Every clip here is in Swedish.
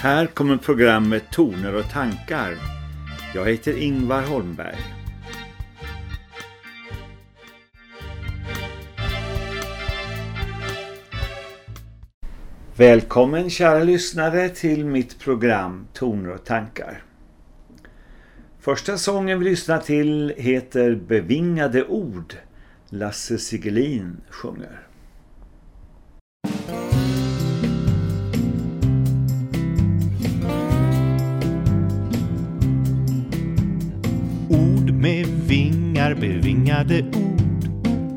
Här kommer programmet Toner och tankar. Jag heter Ingvar Holmberg. Välkommen kära lyssnare till mitt program Toner och tankar. Första sången vi lyssnar till heter Bevingade ord. Lasse Sigelin sjunger. Vingar, bevingade ord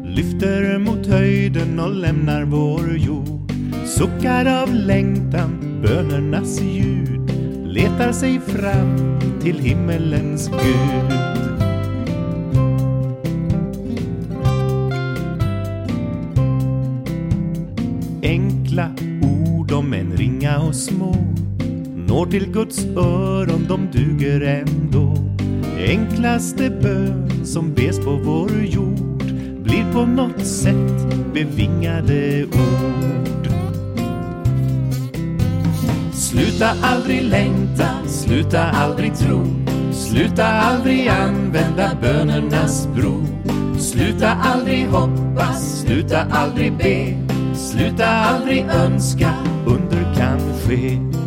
lyfter mot höjden och lämnar vår jord. Suckar av längtan, bönernas ljud letar sig fram till himmelens Gud. Enkla ord om en ringa och små når till Guds öron, de duger ändå. Enklaste bön som bes på vår jord blir på något sätt bevingade ord. Sluta aldrig längta, sluta aldrig tro. Sluta aldrig använda bönernas bro. Sluta aldrig hoppas, sluta aldrig be. Sluta aldrig önska, under kan ske.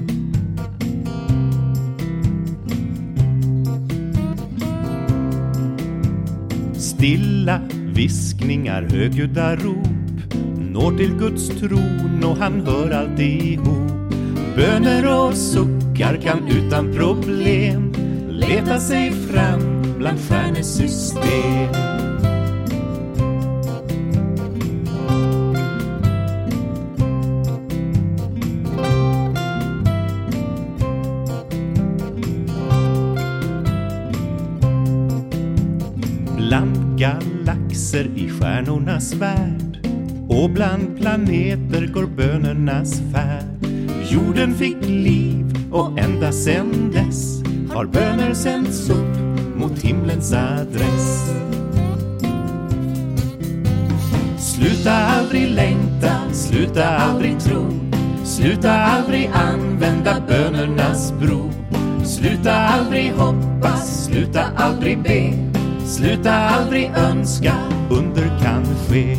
Stilla viskningar, högljudda rop når till Guds tron och han hör alltihop Böner och suckar kan utan problem leta sig fram bland stjärnesystem. Galaxer i stjärnornas värld och bland planeter går bönernas färd Jorden fick liv och ända sen dess har böner sänts upp mot himlens adress. Sluta aldrig längta, sluta aldrig tro, sluta aldrig använda bönernas bro. Sluta aldrig hoppas, sluta aldrig be, sluta aldrig önska, under kan ske.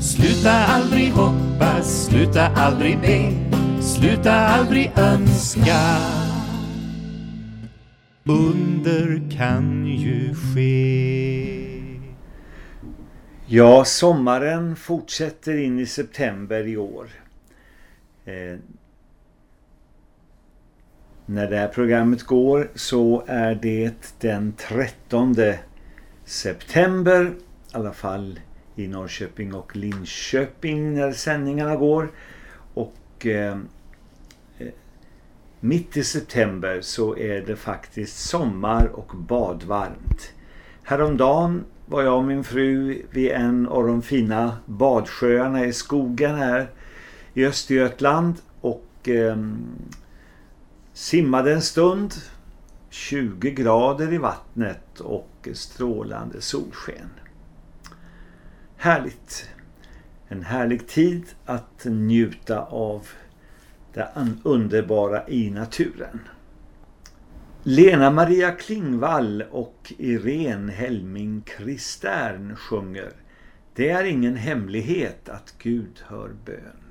Sluta aldrig hoppas, sluta aldrig be, sluta aldrig önska. Under kan ju ske. Ja, sommaren fortsätter in i september i år. Eh, när det här programmet går så är det den 13 september, i alla fall i Norrköping och Linköping när sändningarna går. Och eh, eh, mitt i september så är det faktiskt sommar och badvarmt. Häromdagen var jag och min fru vid en av de fina badsjöarna i skogen här i Östergötland och eh, simmade en stund. 20 grader i vattnet och strålande solsken. Härligt. En härlig tid att njuta av det underbara i naturen. Lena Maria Klingvall och Irene Helming Kristern sjunger Det är ingen hemlighet att Gud hör bön.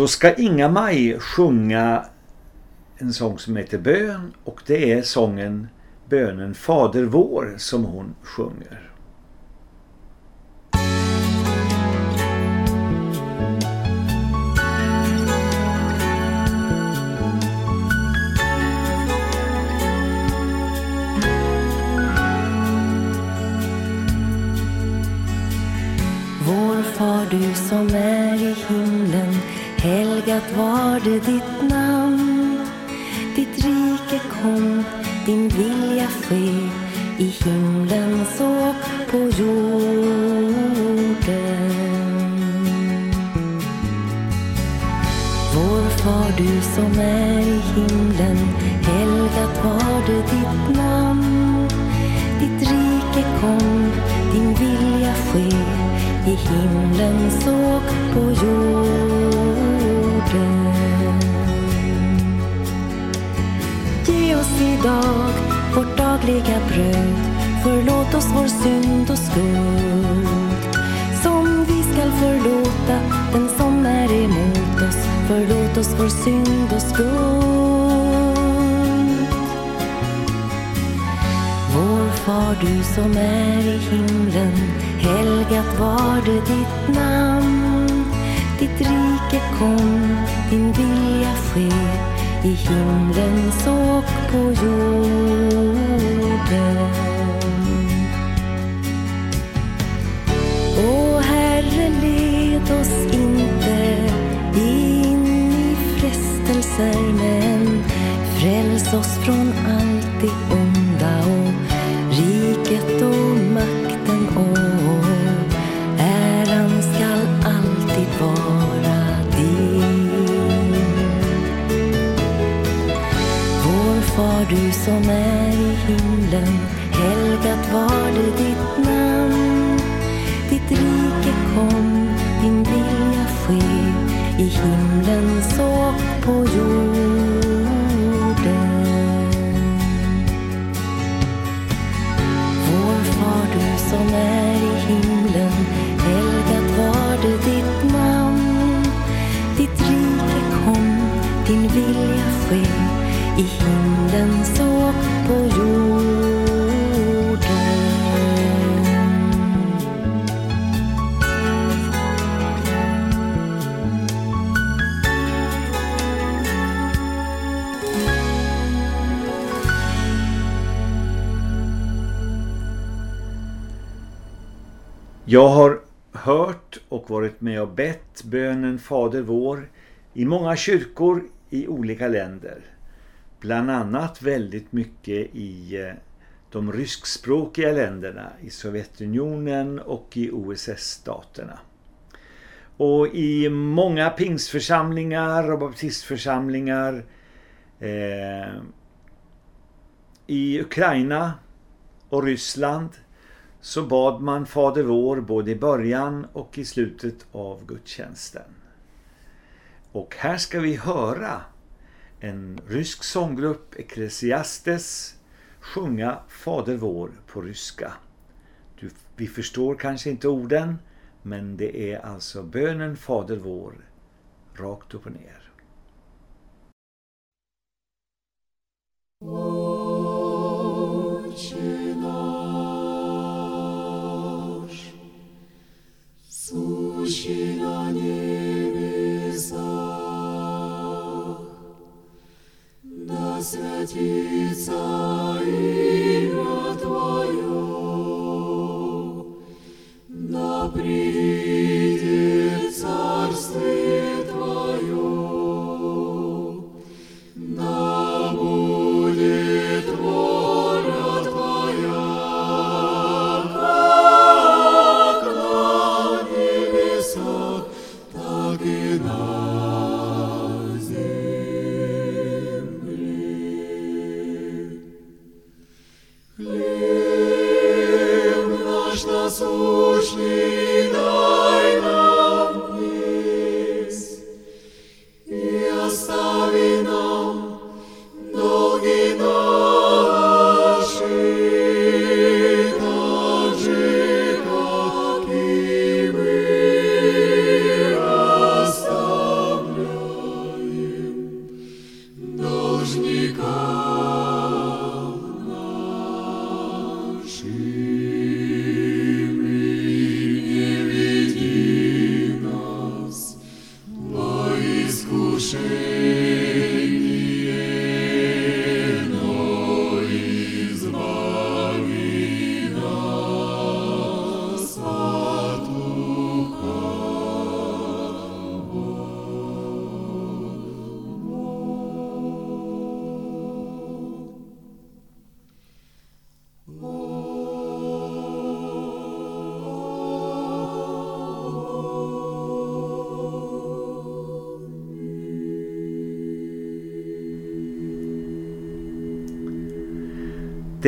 Så ska Inga-Maj sjunga en sång som heter Bön och det är sången Bönen Fader vår som hon sjunger. På jorden. Vår far du som är i himlen Helgat var det ditt namn. Ditt rike kom, din vilja ske i himlen såg, på jorden. Ge oss idag vårt dagliga bröd. Förlåt oss vår synd och skuld. Som vi skall förlåta den som är emot oss. Förlåt oss vår synd och skuld. Vår far du som är i himlen Helgat var det ditt namn. Ditt rike kom, din vilja ske i himlen så på jorden. Led oss inte in i frestelser men fräls oss från allt det onda och riket och makten och äran skall alltid vara din. Vår far du som är i himlen helgat var det ditt himlen så på jorden Jag har hört och varit med och bett bönen Fader vår i många kyrkor i olika länder. Bland annat väldigt mycket i eh, de ryskspråkiga länderna, i Sovjetunionen och i OSS-staterna. Och i många pingsförsamlingar och baptistförsamlingar eh, i Ukraina och Ryssland så bad man Fader vår både i början och i slutet av gudstjänsten. Och här ska vi höra en rysk sånggrupp, Ecclesiastes, sjunga Fader vår på ryska. Du, vi förstår kanske inte orden, men det är alltså bönen Fader vår rakt upp och ner. Сущий на небесах, да святится имя Твое, да придет царствие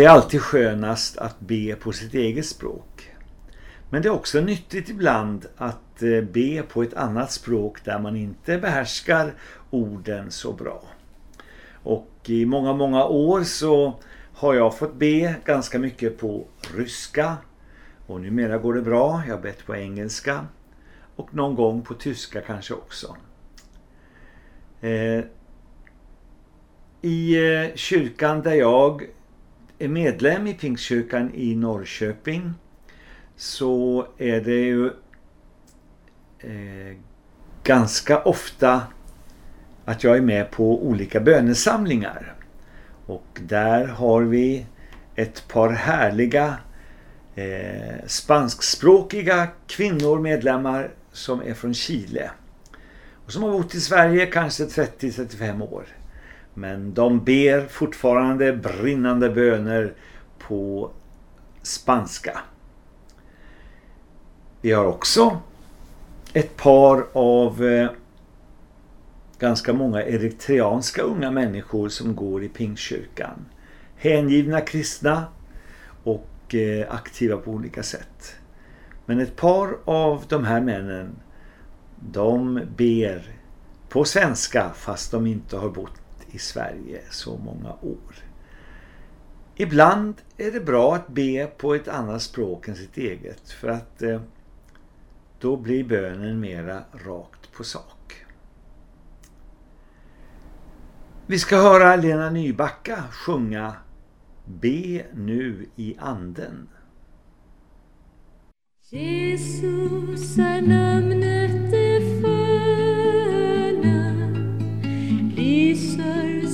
Det är alltid skönast att be på sitt eget språk. Men det är också nyttigt ibland att eh, be på ett annat språk där man inte behärskar orden så bra. Och i många, många år så har jag fått be ganska mycket på ryska. Och numera går det bra. Jag har bett på engelska. Och någon gång på tyska kanske också. Eh, I eh, kyrkan där jag är medlem i Pingstkyrkan i Norrköping så är det ju eh, ganska ofta att jag är med på olika bönesamlingar. Och där har vi ett par härliga eh, spanskspråkiga kvinnor medlemmar som är från Chile. Och som har bott i Sverige kanske 30-35 år. Men de ber fortfarande brinnande böner på spanska. Vi har också ett par av eh, ganska många eritreanska unga människor som går i Pingstkyrkan. Hängivna kristna och eh, aktiva på olika sätt. Men ett par av de här männen de ber på svenska fast de inte har bott i Sverige så många år. Ibland är det bra att be på ett annat språk än sitt eget för att eh, då blir bönen mera rakt på sak. Vi ska höra Lena Nybacka sjunga Be nu i anden. Jesus är namnet det för lyser som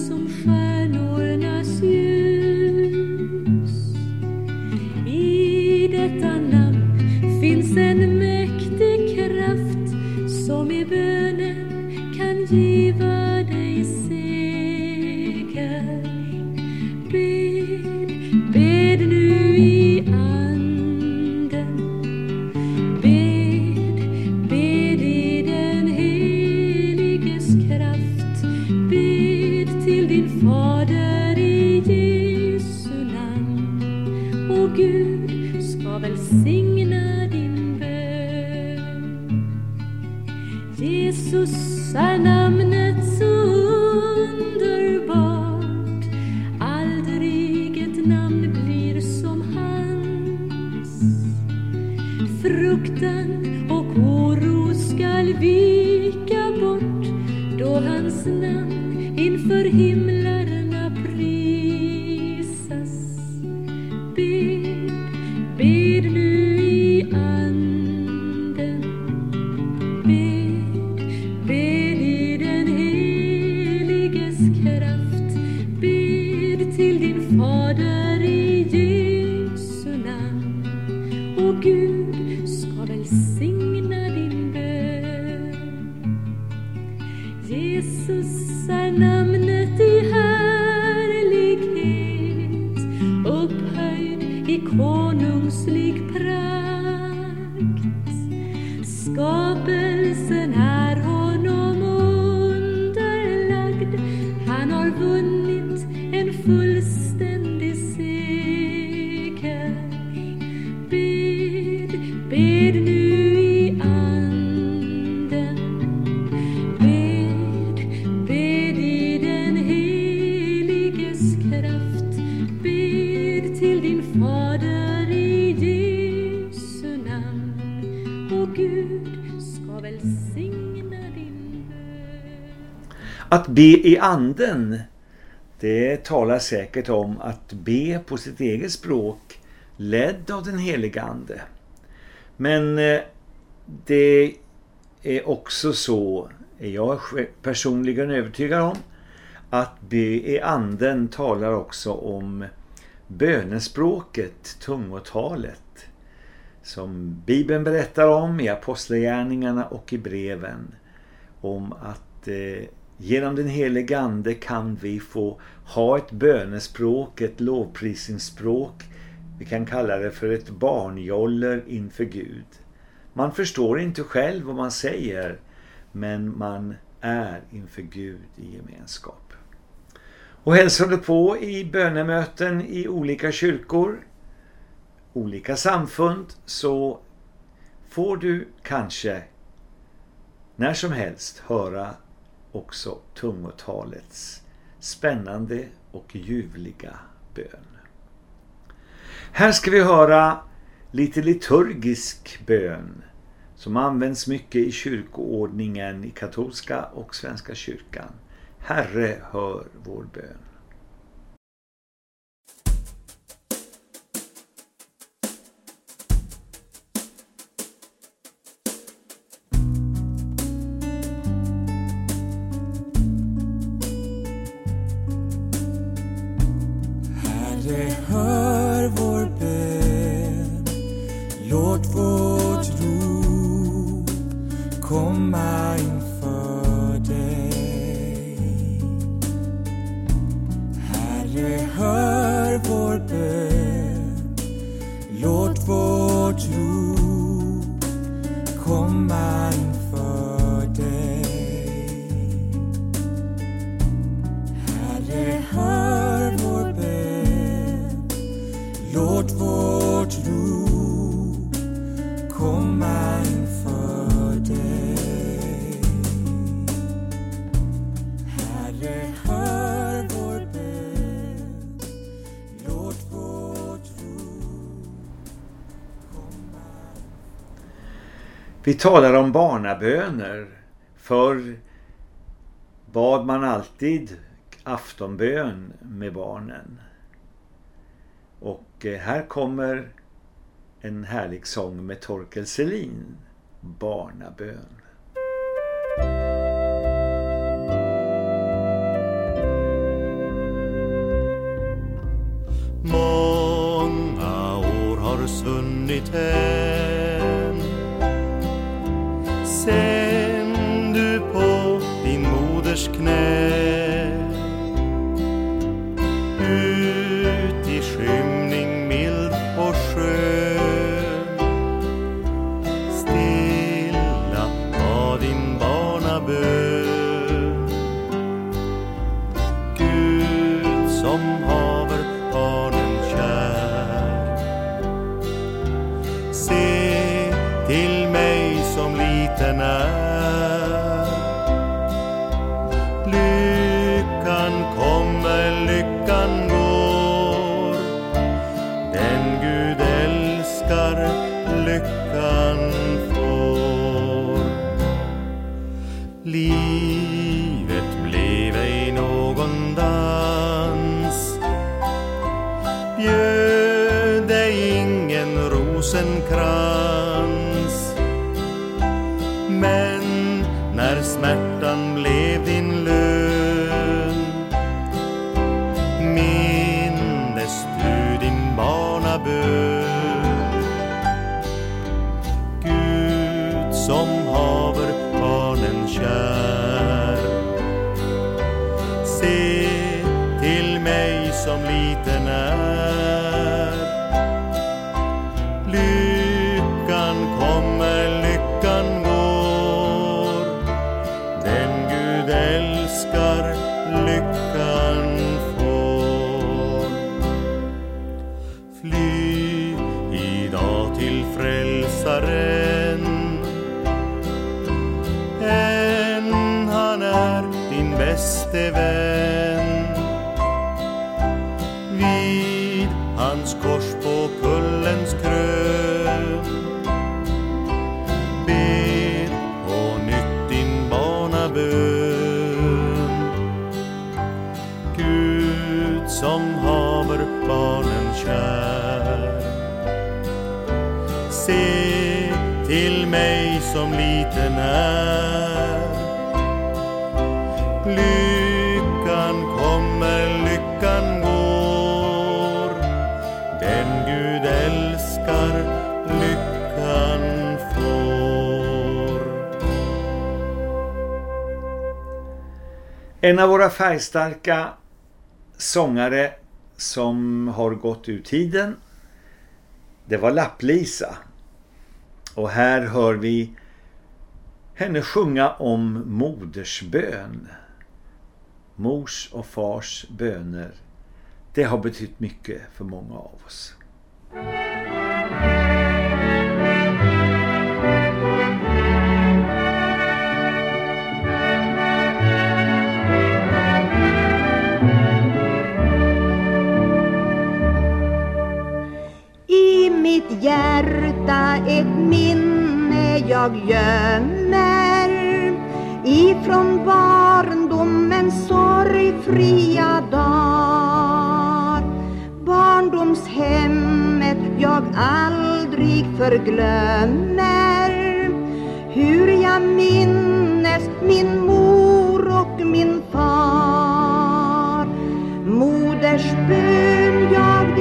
Att be i anden, det talar säkert om att be på sitt eget språk ledd av den heliga ande. Men eh, det är också så, är jag personligen övertygad om, att be i anden talar också om bönespråket, tungotalet. Som Bibeln berättar om i apostlagärningarna och i breven. Om att eh, genom den helige ande kan vi få ha ett bönespråk, ett lovprisningsspråk. Vi kan kalla det för ett barnjoller inför Gud. Man förstår inte själv vad man säger men man är inför Gud i gemenskap. Och hälsar du på i bönemöten i olika kyrkor, olika samfund så får du kanske när som helst höra också tungotalets spännande och ljuvliga bön. Här ska vi höra lite liturgisk bön som används mycket i kyrkoordningen i katolska och svenska kyrkan. Herre, hör vår bön. Vi talar om barnaböner. Förr bad man alltid aftonbön med barnen. Och eh, här kommer en härlig sång med Torkel Selin, Barnabön. Många år har svunnit här En av våra färgstarka sångare som har gått ur tiden det var Lapplisa. Och här hör vi henne sjunga om modersbön. mors och fars böner. Det har betytt mycket för många av oss. Mitt hjärta ett minne jag gömmer. Ifrån barndomens sorgfria dag Barndomshemmet jag aldrig förglömmer. Hur jag minnes min mor och min far. Moders bön jag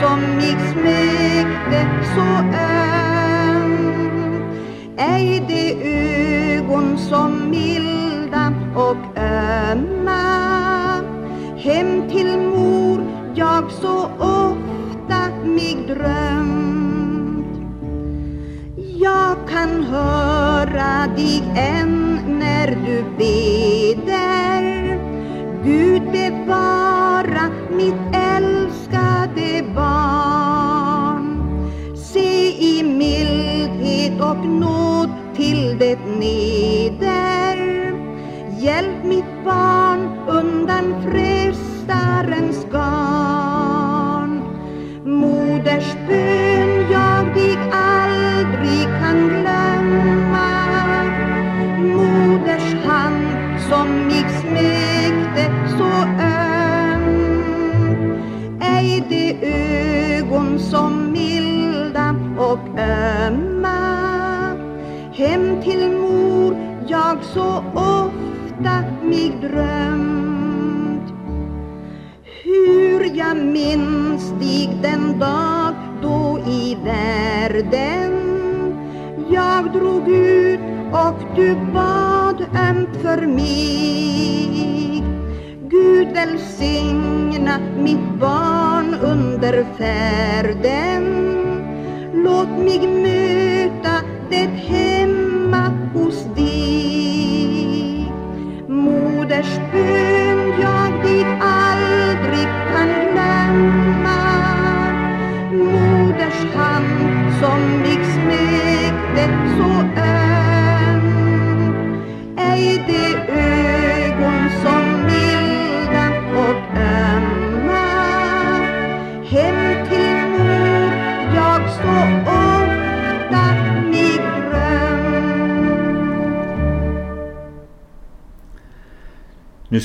som mig smekte så öm Ej de ögon som milda och ömma. Hem till mor jag så ofta mig drömt. Jag kan höra dig än när du beder. Gud bevara mitt barn. Se i mildhet och nåd till det neder. Hjälp mitt barn undan frestarens garn.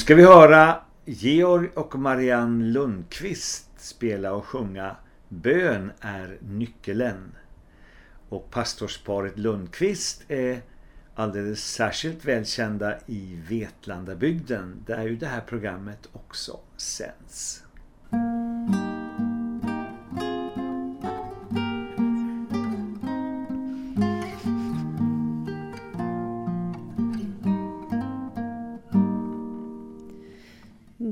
Ska vi höra Georg och Marianne Lundqvist spela och sjunga Bön är nyckeln. Och pastorsparet Lundqvist är alldeles särskilt välkända i Vetlandabygden där ju det här programmet också sänds.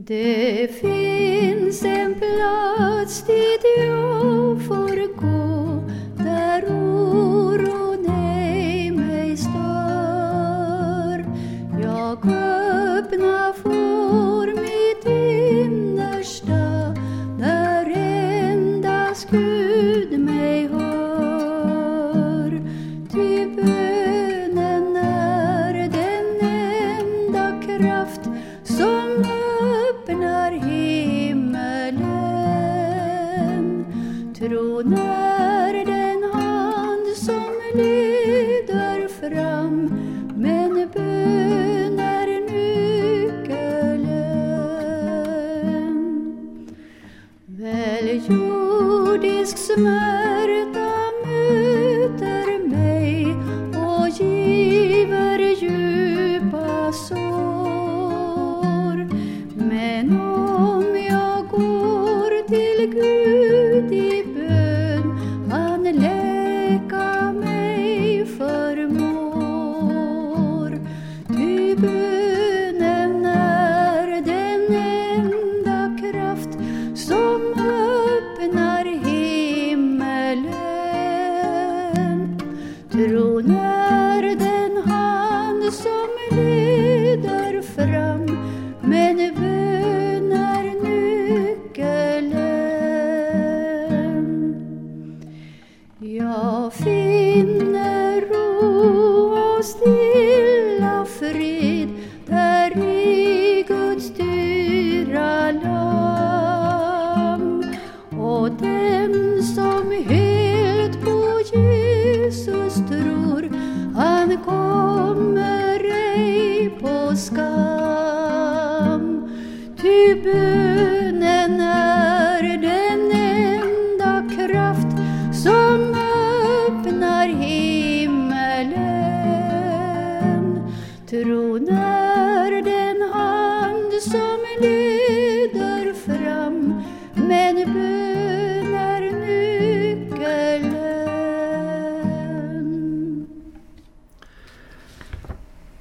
Det finns en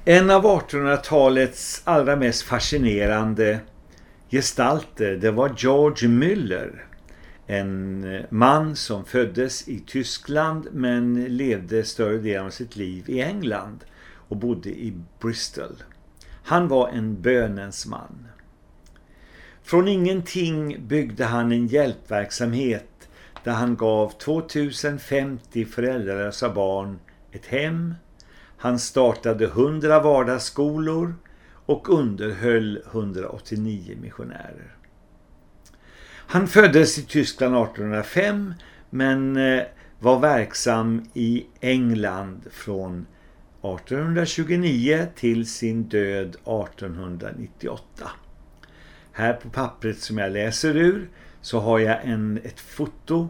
En av 1800-talets allra mest fascinerande gestalter det var George Müller. En man som föddes i Tyskland men levde större delen av sitt liv i England och bodde i Bristol. Han var en bönens man. Från ingenting byggde han en hjälpverksamhet där han gav 2050 föräldralösa barn ett hem. Han startade 100 vardagsskolor och underhöll 189 missionärer. Han föddes i Tyskland 1805 men eh, var verksam i England från 1829 till sin död 1898. Här på pappret som jag läser ur så har jag en, ett foto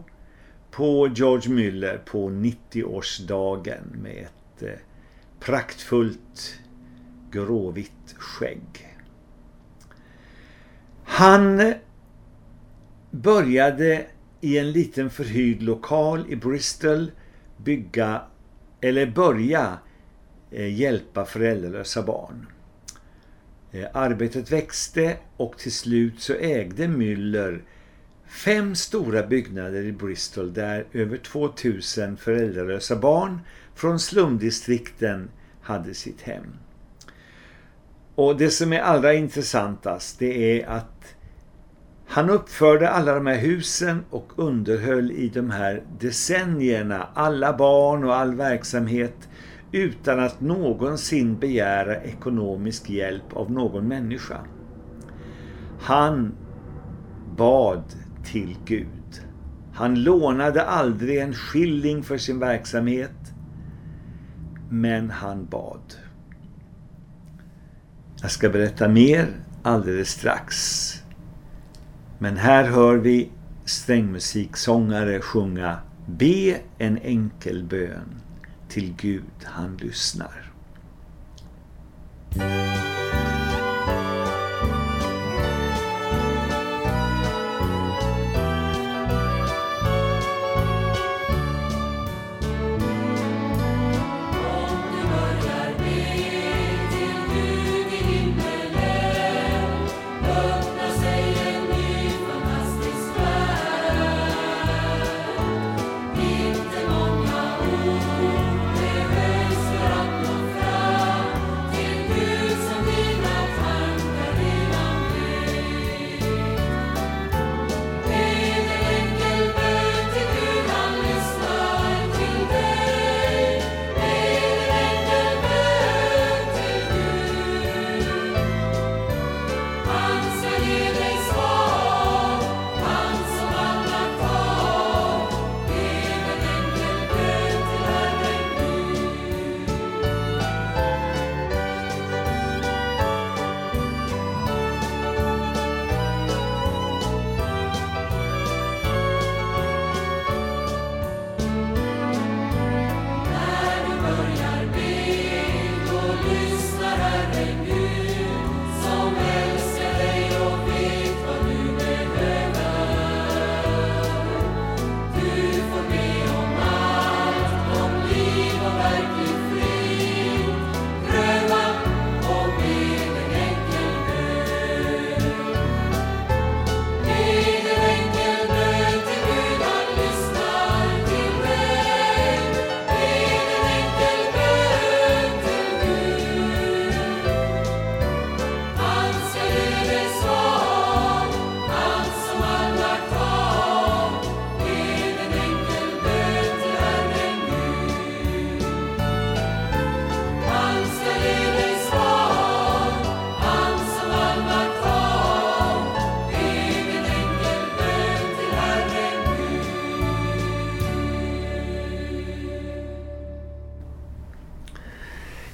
på George Müller på 90-årsdagen med ett eh, praktfullt gråvitt skägg. Han började i en liten förhyrd lokal i Bristol bygga eller börja eh, hjälpa föräldralösa barn. Eh, arbetet växte och till slut så ägde Müller fem stora byggnader i Bristol där över 2000 föräldralösa barn från slumdistrikten hade sitt hem. Och det som är allra intressantast det är att han uppförde alla de här husen och underhöll i de här decennierna alla barn och all verksamhet utan att någonsin begära ekonomisk hjälp av någon människa. Han bad till Gud. Han lånade aldrig en skilling för sin verksamhet, men han bad. Jag ska berätta mer alldeles strax. Men här hör vi strängmusiksångare sjunga Be en enkel bön till Gud han lyssnar.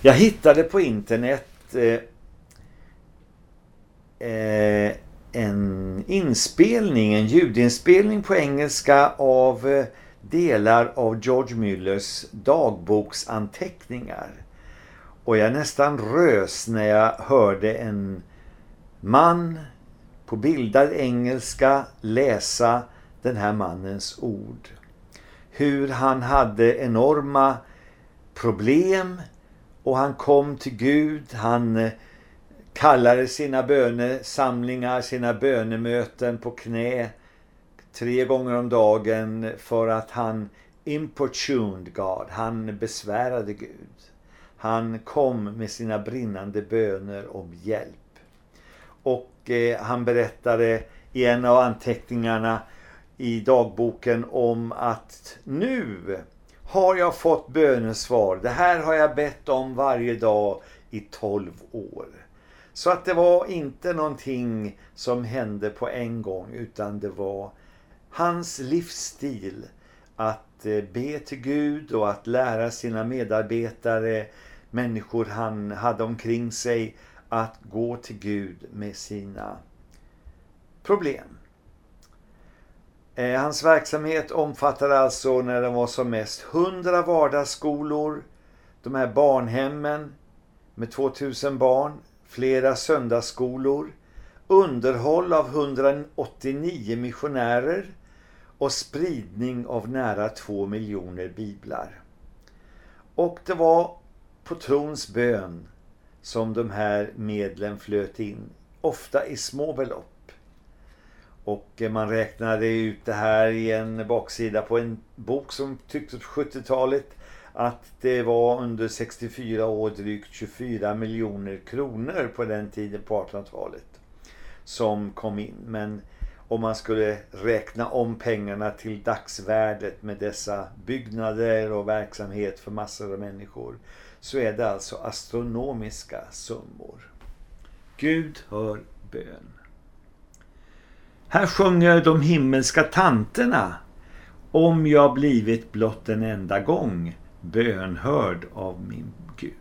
Jag hittade på internet eh, eh, en inspelning, en ljudinspelning på engelska av eh, delar av George Müllers dagboksanteckningar. Och jag nästan rös när jag hörde en man på bildad engelska läsa den här mannens ord. Hur han hade enorma problem och han kom till Gud. Han eh, kallade sina bönesamlingar, sina bönemöten på knä tre gånger om dagen för att han importuned God. Han besvärade Gud. Han kom med sina brinnande böner om hjälp. Och eh, han berättade i en av anteckningarna i dagboken om att nu har jag fått bönesvar. Det här har jag bett om varje dag i 12 år. Så att det var inte någonting som hände på en gång utan det var hans livsstil att eh, be till Gud och att lära sina medarbetare, människor han hade omkring sig, att gå till Gud med sina problem. Eh, hans verksamhet omfattade alltså när den var som mest 100 vardagsskolor, de här barnhemmen med 2000 barn, flera söndagsskolor, underhåll av 189 missionärer och spridning av nära 2 miljoner biblar. Och det var på trons bön som de här medlen flöt in, ofta i små belopp. Och eh, man räknade ut det här i en baksida på en bok som tycktes på 70-talet att det var under 64 år drygt 24 miljoner kronor på den tiden på 1800-talet som kom in. Men om man skulle räkna om pengarna till dagsvärdet med dessa byggnader och verksamhet för massor av människor så är det alltså astronomiska summor. Gud hör bön. Här sjunger de himmelska tanterna Om jag blivit blott en enda gång bönhörd av min Gud.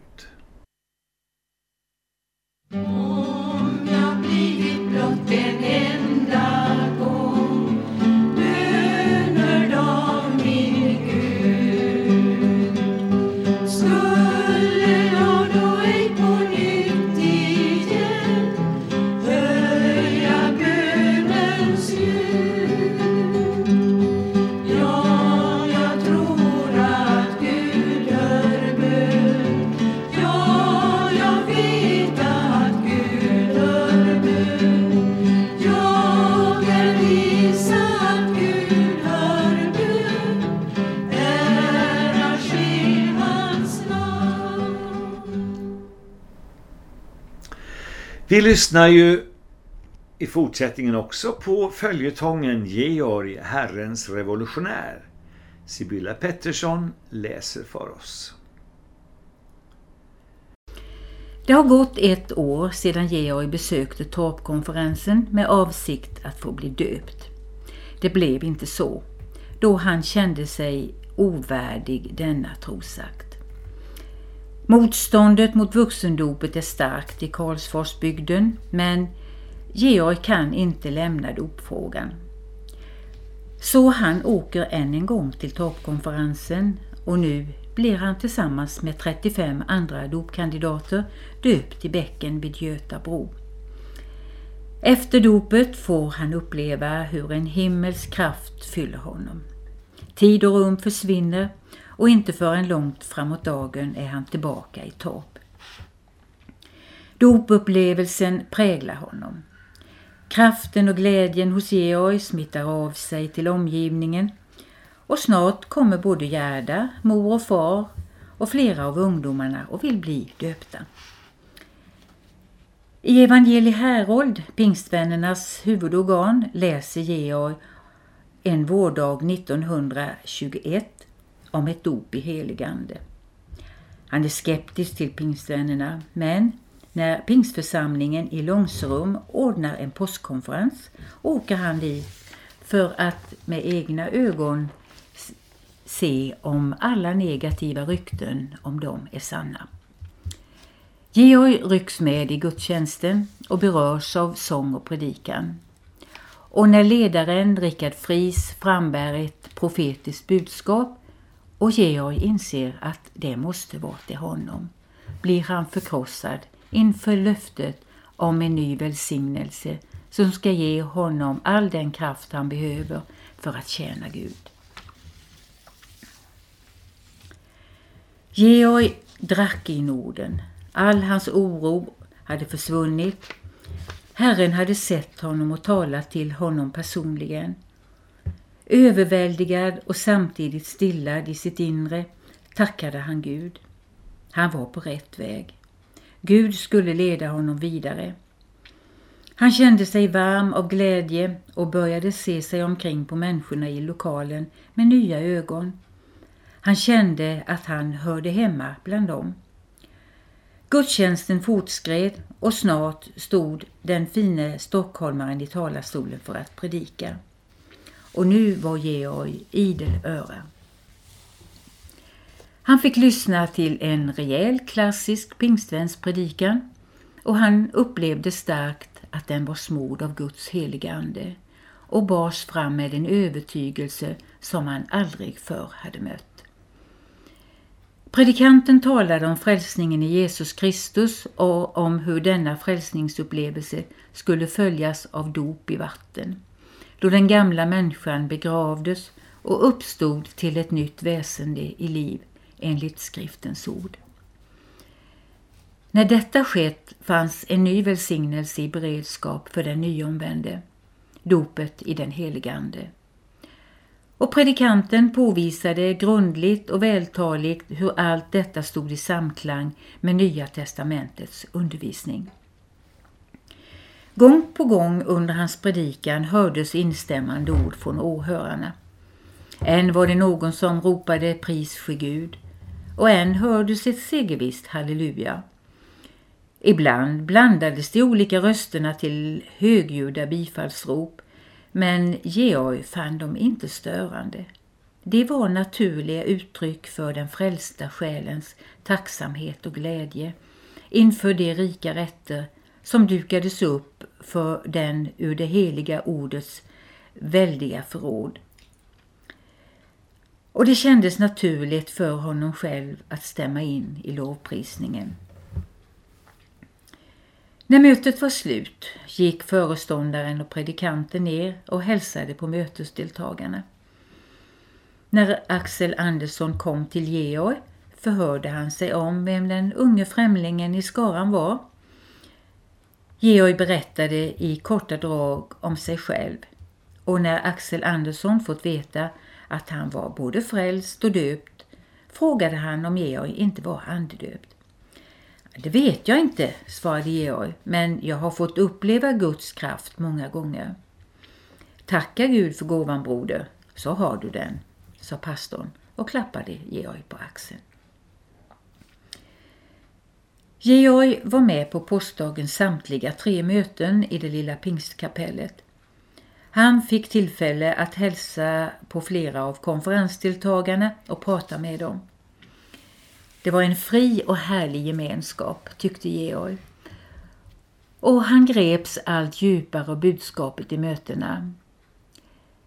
Vi lyssnar ju i fortsättningen också på följetongen Georg, Herrens revolutionär. Sibylla Pettersson läser för oss. Det har gått ett år sedan Georg besökte Torpkonferensen med avsikt att få bli döpt. Det blev inte så, då han kände sig ovärdig denna trosakt. Motståndet mot vuxendopet är starkt i Karlsforsbygden, men Georg kan inte lämna dopfrågan. Så han åker än en gång till toppkonferensen och nu blir han tillsammans med 35 andra dopkandidater döpt i bäcken vid Göta bro. Efter dopet får han uppleva hur en himmels kraft fyller honom. Tid och rum försvinner och inte förrän långt framåt dagen är han tillbaka i Torp. Dopupplevelsen präglar honom. Kraften och glädjen hos Georg smittar av sig till omgivningen och snart kommer både Gerda, mor och far och flera av ungdomarna och vill bli döpta. I Evangelie Härold, pingstvännernas huvudorgan, läser Georg en vårdag 1921 om ett dop i heligande. Han är skeptisk till pingstvännerna men när pingstförsamlingen i Långserum ordnar en påskkonferens åker han dit för att med egna ögon se om alla negativa rykten om dem är sanna. Georg rycks med i gudstjänsten och berörs av sång och predikan. Och när ledaren Richard Fries frambär ett profetiskt budskap och Georg inser att det måste vara till honom, blir han förkrossad inför löftet om en ny välsignelse som ska ge honom all den kraft han behöver för att tjäna Gud. Georg drack i Norden. All hans oro hade försvunnit. Herren hade sett honom och talat till honom personligen. Överväldigad och samtidigt stillad i sitt inre tackade han Gud. Han var på rätt väg. Gud skulle leda honom vidare. Han kände sig varm av glädje och började se sig omkring på människorna i lokalen med nya ögon. Han kände att han hörde hemma bland dem. Gudstjänsten fortskred och snart stod den fine stockholmaren i talarstolen för att predika. Och nu var Georg idel öra. Han fick lyssna till en rejäl klassisk pingstväns predikan och han upplevde starkt att den var smord av Guds heliga ande och bars fram med en övertygelse som han aldrig förr hade mött. Predikanten talade om frälsningen i Jesus Kristus och om hur denna frälsningsupplevelse skulle följas av dop i vatten, då den gamla människan begravdes och uppstod till ett nytt väsende i liv enligt skriftens ord. När detta skett fanns en ny välsignelse i beredskap för den nyomvände, dopet i den heligande. Och predikanten påvisade grundligt och vältaligt hur allt detta stod i samklang med Nya testamentets undervisning. Gång på gång under hans predikan hördes instämmande ord från åhörarna. Än var det någon som ropade pris för Gud och än hördes ett segervisst halleluja. Ibland blandades de olika rösterna till högljudda bifallsrop men Georg fann dem inte störande. Det var naturliga uttryck för den frälsta själens tacksamhet och glädje inför de rika rätter som dukades upp för den ur det heliga ordets väldiga förråd. Och det kändes naturligt för honom själv att stämma in i lovprisningen. När mötet var slut gick föreståndaren och predikanten ner och hälsade på mötesdeltagarna. När Axel Andersson kom till Georg förhörde han sig om vem den unge främlingen i skaran var. Georg berättade i korta drag om sig själv och när Axel Andersson fått veta att han var både frälst och döpt frågade han om Georg inte var andedöpt. Det vet jag inte, svarade Georg, men jag har fått uppleva Guds kraft många gånger. Tacka Gud för gåvan broder, så har du den, sa pastorn och klappade Georg på axeln. Georg var med på påskdagens samtliga tre möten i det lilla pingstkapellet. Han fick tillfälle att hälsa på flera av konferensdeltagarna och prata med dem. Det var en fri och härlig gemenskap, tyckte Georg. Och han greps allt djupare av budskapet i mötena.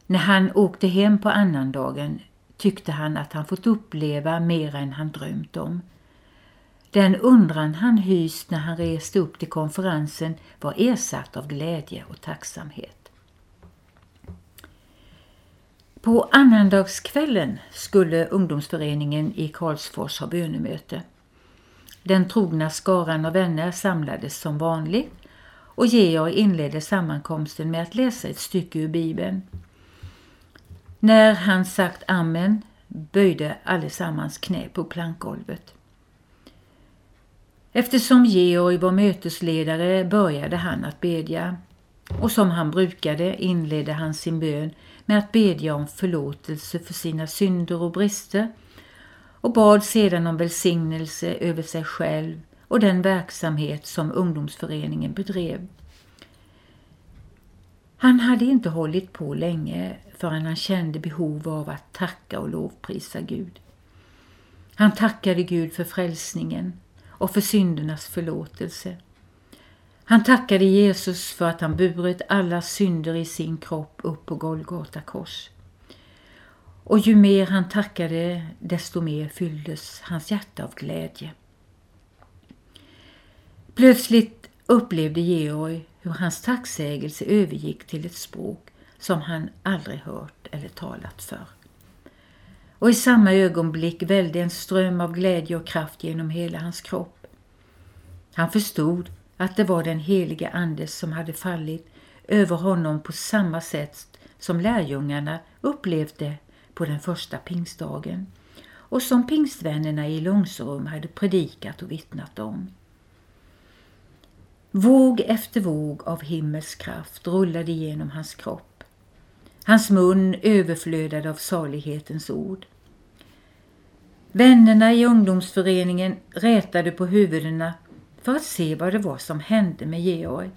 När han åkte hem på annandagen tyckte han att han fått uppleva mer än han drömt om. Den undran han hyst när han reste upp till konferensen var ersatt av glädje och tacksamhet. På annandagskvällen skulle ungdomsföreningen i Karlsfors ha bönemöte. Den trogna skaran av vänner samlades som vanligt och Georg inledde sammankomsten med att läsa ett stycke ur Bibeln. När han sagt amen böjde allesammans knä på plankgolvet. Eftersom Georg var mötesledare började han att bedja och som han brukade inledde han sin bön med att bedja om förlåtelse för sina synder och brister och bad sedan om välsignelse över sig själv och den verksamhet som ungdomsföreningen bedrev. Han hade inte hållit på länge förrän han kände behov av att tacka och lovprisa Gud. Han tackade Gud för frälsningen och för syndernas förlåtelse. Han tackade Jesus för att han burit alla synder i sin kropp upp på Golgata kors. Och ju mer han tackade, desto mer fylldes hans hjärta av glädje. Plötsligt upplevde Georg hur hans tacksägelse övergick till ett språk som han aldrig hört eller talat för. Och i samma ögonblick välde en ström av glädje och kraft genom hela hans kropp. Han förstod att det var den heliga ande som hade fallit över honom på samma sätt som lärjungarna upplevde på den första pingstdagen och som pingstvännerna i Långserum hade predikat och vittnat om. Våg efter våg av himmelsk kraft rullade genom hans kropp. Hans mun överflödade av salighetens ord. Vännerna i ungdomsföreningen rätade på huvudena för att se vad det var som hände med Georg.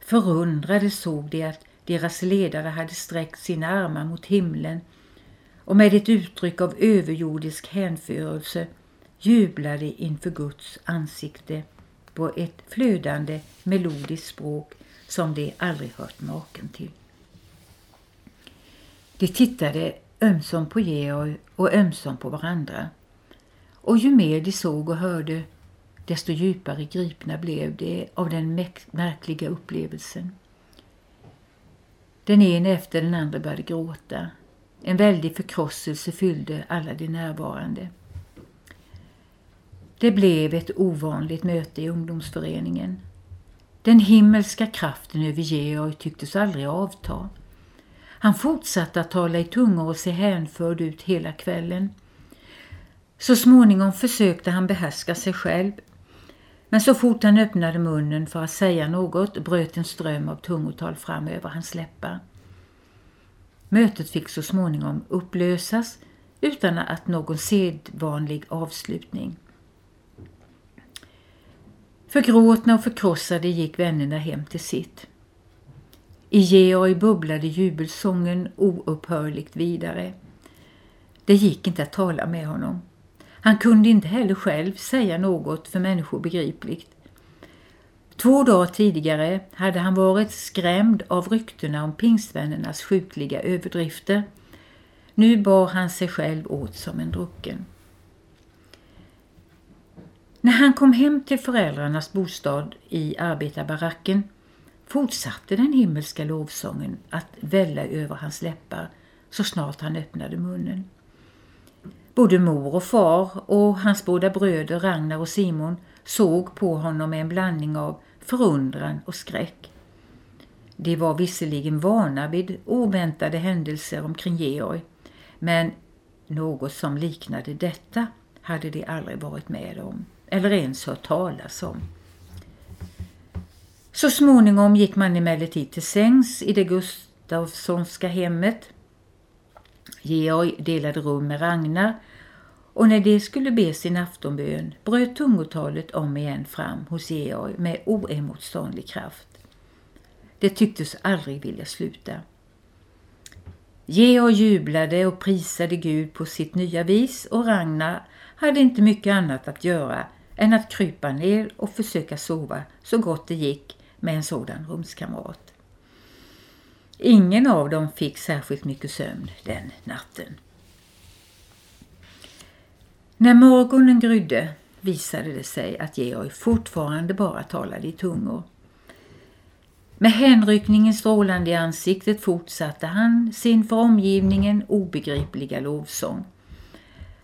Förundrade såg de att deras ledare hade sträckt sina armar mot himlen och med ett uttryck av överjordisk hänförelse jublade inför Guds ansikte på ett flödande melodiskt språk som de aldrig hört maken till. De tittade ömsom på Georg och ömsom på varandra. Och ju mer de såg och hörde, desto djupare gripna blev de av den märkliga upplevelsen. Den ene efter den andra började gråta. En väldig förkrosselse fyllde alla de närvarande. Det blev ett ovanligt möte i ungdomsföreningen. Den himmelska kraften över Georg tycktes aldrig avta. Han fortsatte att tala i tungor och se hänförd ut hela kvällen. Så småningom försökte han behärska sig själv. Men så fort han öppnade munnen för att säga något bröt en ström av tungotal fram över hans läppar. Mötet fick så småningom upplösas utan att någon sedvanlig avslutning. Förgråtna och förkrossade gick vännerna hem till sitt. I Georg bubblade jubelsången oupphörligt vidare. Det gick inte att tala med honom. Han kunde inte heller själv säga något för människor begripligt. Två dagar tidigare hade han varit skrämd av ryktena om pingstvännernas sjukliga överdrifter. Nu bar han sig själv åt som en drucken. När han kom hem till föräldrarnas bostad i arbetarbaracken fortsatte den himmelska lovsången att välla över hans läppar så snart han öppnade munnen. Både mor och far och hans båda bröder Ragnar och Simon såg på honom med en blandning av förundran och skräck. De var visserligen vana vid oväntade händelser omkring Georg, men något som liknade detta hade de aldrig varit med om eller ens hört talas om. Så småningom gick man emellertid till sängs i det Gustavssonska hemmet. Georg delade rum med Ragnar och när de skulle be sin aftonbön bröt tungotalet om igen fram hos Georg med oemotståndlig kraft. Det tycktes aldrig vilja sluta. Georg jublade och prisade Gud på sitt nya vis och Ragnar hade inte mycket annat att göra än att krypa ner och försöka sova så gott det gick med en sådan rumskamrat. Ingen av dem fick särskilt mycket sömn den natten. När morgonen grydde visade det sig att Georg fortfarande bara talade i tungor. Med hänryckningen strålande i ansiktet fortsatte han sin för omgivningen obegripliga lovsång.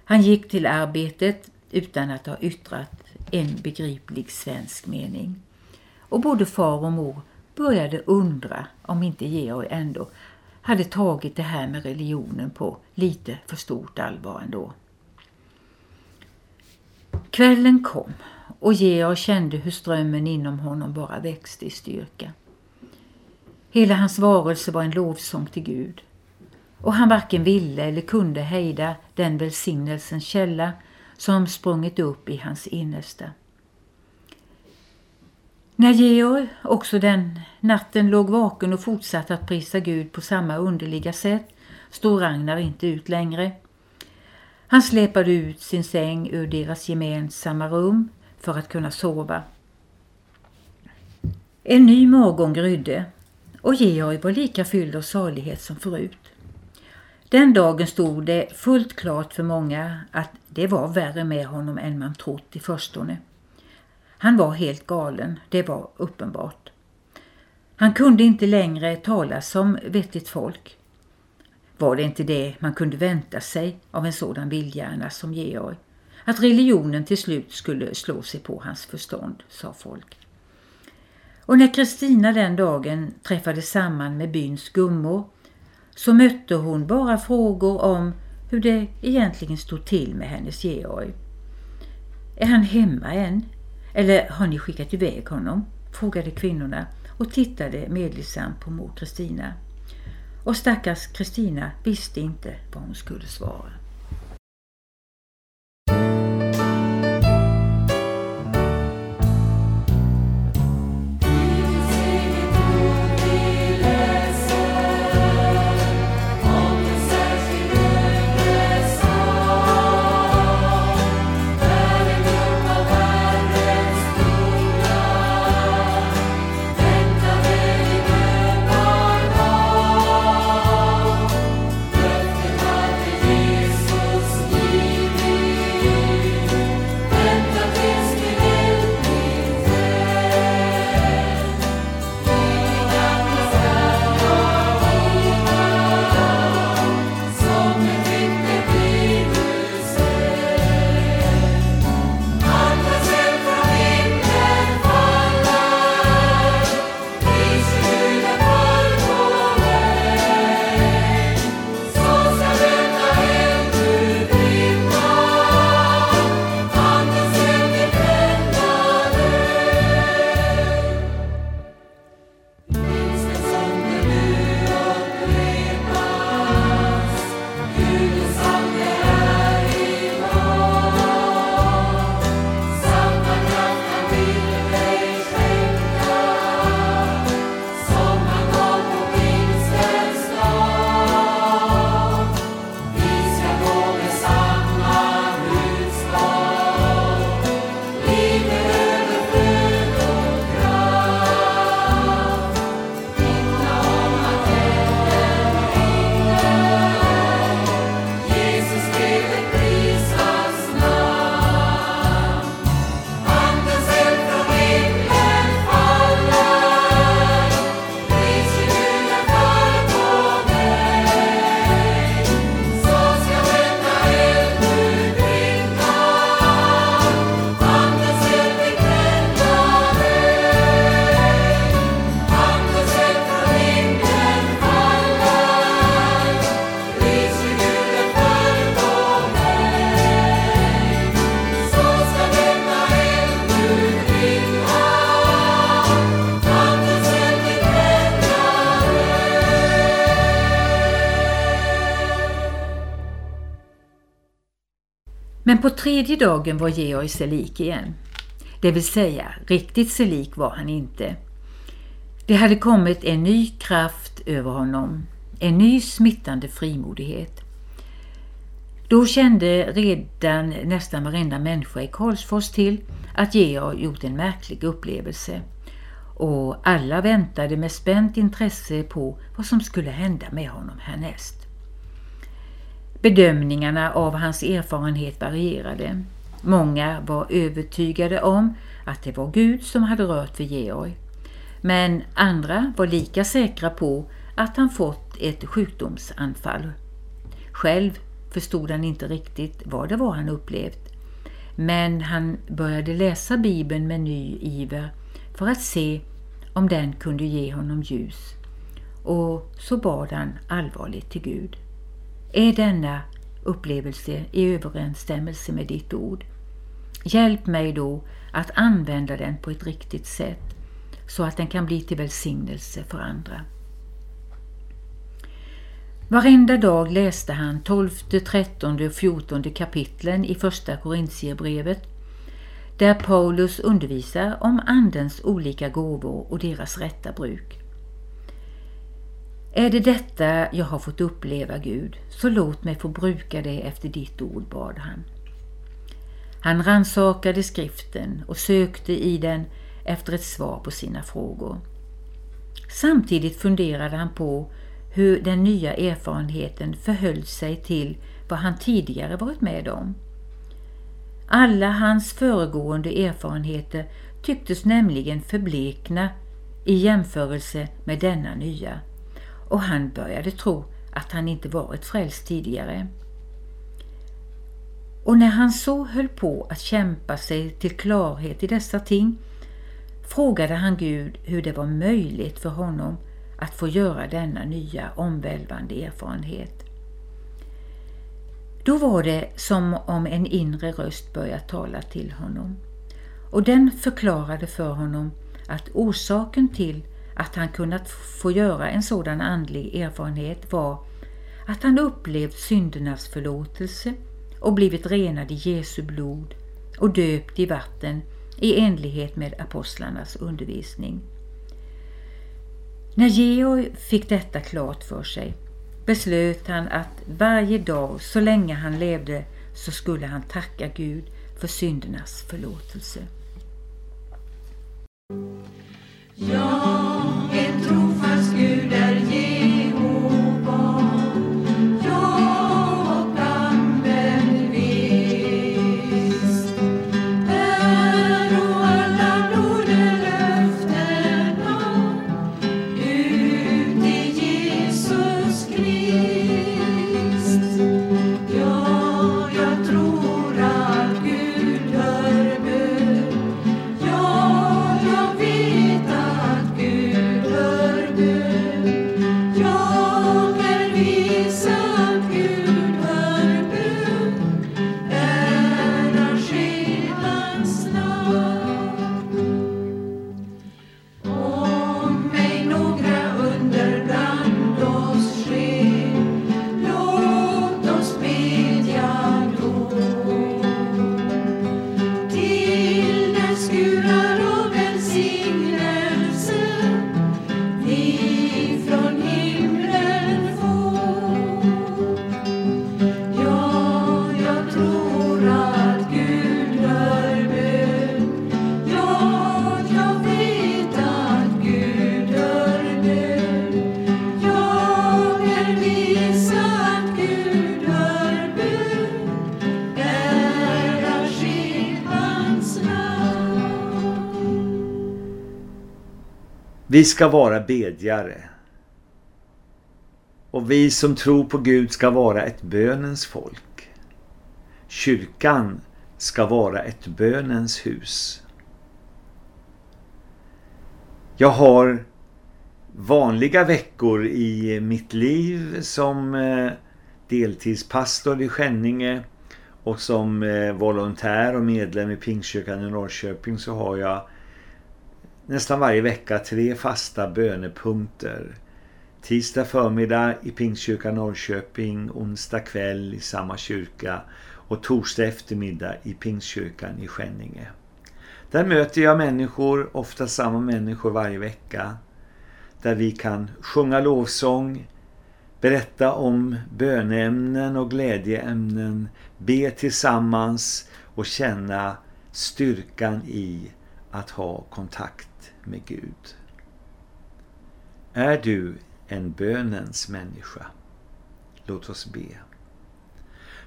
Han gick till arbetet utan att ha yttrat en begriplig svensk mening. Och både far och mor började undra om inte Georg ändå hade tagit det här med religionen på lite för stort allvar ändå. Kvällen kom och Georg kände hur strömmen inom honom bara växte i styrka. Hela hans varelse var en lovsång till Gud. Och han varken ville eller kunde hejda den välsignelsens källa som sprungit upp i hans innersta. När Georg också den natten låg vaken och fortsatte att prisa Gud på samma underliga sätt stod Ragnar inte ut längre. Han släpade ut sin säng ur deras gemensamma rum för att kunna sova. En ny morgon grydde och Georg var lika fylld av salighet som förut. Den dagen stod det fullt klart för många att det var värre med honom än man trott i förstone. Han var helt galen, det var uppenbart. Han kunde inte längre tala som vettigt folk. Var det inte det man kunde vänta sig av en sådan vildhjärna som Georg? Att religionen till slut skulle slå sig på hans förstånd, sa folk. Och när Kristina den dagen träffade samman med byns gummor så mötte hon bara frågor om hur det egentligen stod till med hennes Georg. Är han hemma än? Eller har ni skickat iväg honom? frågade kvinnorna och tittade medlidsamt på mor Kristina. Och stackars Kristina visste inte vad hon skulle svara. Tredje dagen var Georg sig lik igen. Det vill säga, riktigt sig lik var han inte. Det hade kommit en ny kraft över honom, en ny smittande frimodighet. Då kände redan nästan varenda människa i Karlsfors till att Georg gjort en märklig upplevelse och alla väntade med spänt intresse på vad som skulle hända med honom härnäst. Bedömningarna av hans erfarenhet varierade. Många var övertygade om att det var Gud som hade rört vid Georg. Men andra var lika säkra på att han fått ett sjukdomsanfall. Själv förstod han inte riktigt vad det var han upplevt. Men han började läsa Bibeln med ny iver för att se om den kunde ge honom ljus. Och så bad han allvarligt till Gud. Är denna upplevelse i överensstämmelse med ditt ord? Hjälp mig då att använda den på ett riktigt sätt så att den kan bli till välsignelse för andra. Varenda dag läste han 12, 13 och 14 kapitlen i första Korintierbrevet där Paulus undervisar om Andens olika gåvor och deras rätta bruk. Är det detta jag har fått uppleva Gud, så låt mig få bruka det efter ditt ord, bad han. Han rannsakade skriften och sökte i den efter ett svar på sina frågor. Samtidigt funderade han på hur den nya erfarenheten förhöll sig till vad han tidigare varit med om. Alla hans föregående erfarenheter tycktes nämligen förblekna i jämförelse med denna nya och han började tro att han inte varit frälst tidigare. Och när han så höll på att kämpa sig till klarhet i dessa ting frågade han Gud hur det var möjligt för honom att få göra denna nya omvälvande erfarenhet. Då var det som om en inre röst började tala till honom och den förklarade för honom att orsaken till att han kunnat få göra en sådan andlig erfarenhet var att han upplevt syndernas förlåtelse och blivit renad i Jesu blod och döpt i vatten i enlighet med apostlarnas undervisning. När Georg fick detta klart för sig beslöt han att varje dag så länge han levde så skulle han tacka Gud för syndernas förlåtelse. Ja, Vi ska vara bedjare. Och vi som tror på Gud ska vara ett bönens folk. Kyrkan ska vara ett bönens hus. Jag har vanliga veckor i mitt liv som eh, deltidspastor i Skänninge och som eh, volontär och medlem i Pingstkyrkan i Norrköping så har jag nästan varje vecka tre fasta bönepunkter. Tisdag förmiddag i Pingstkyrkan Norrköping, onsdag kväll i samma kyrka och torsdag eftermiddag i Pingstkyrkan i Skänninge. Där möter jag människor, ofta samma människor varje vecka, där vi kan sjunga lovsång, berätta om böneämnen och glädjeämnen, be tillsammans och känna styrkan i att ha kontakt med Gud. Är du en bönens människa? Låt oss be.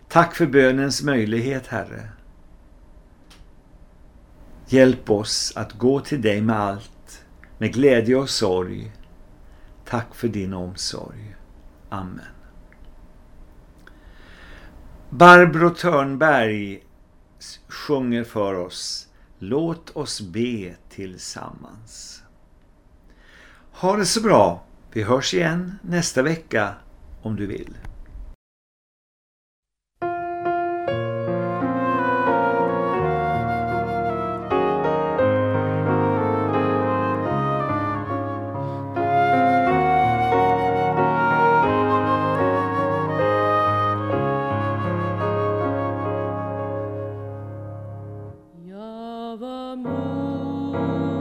Tack för bönens möjlighet, Herre. Hjälp oss att gå till dig med allt, med glädje och sorg. Tack för din omsorg. Amen. Barbro Törnberg sjunger för oss Låt oss be tillsammans. Ha det så bra. Vi hörs igen nästa vecka om du vill. Jag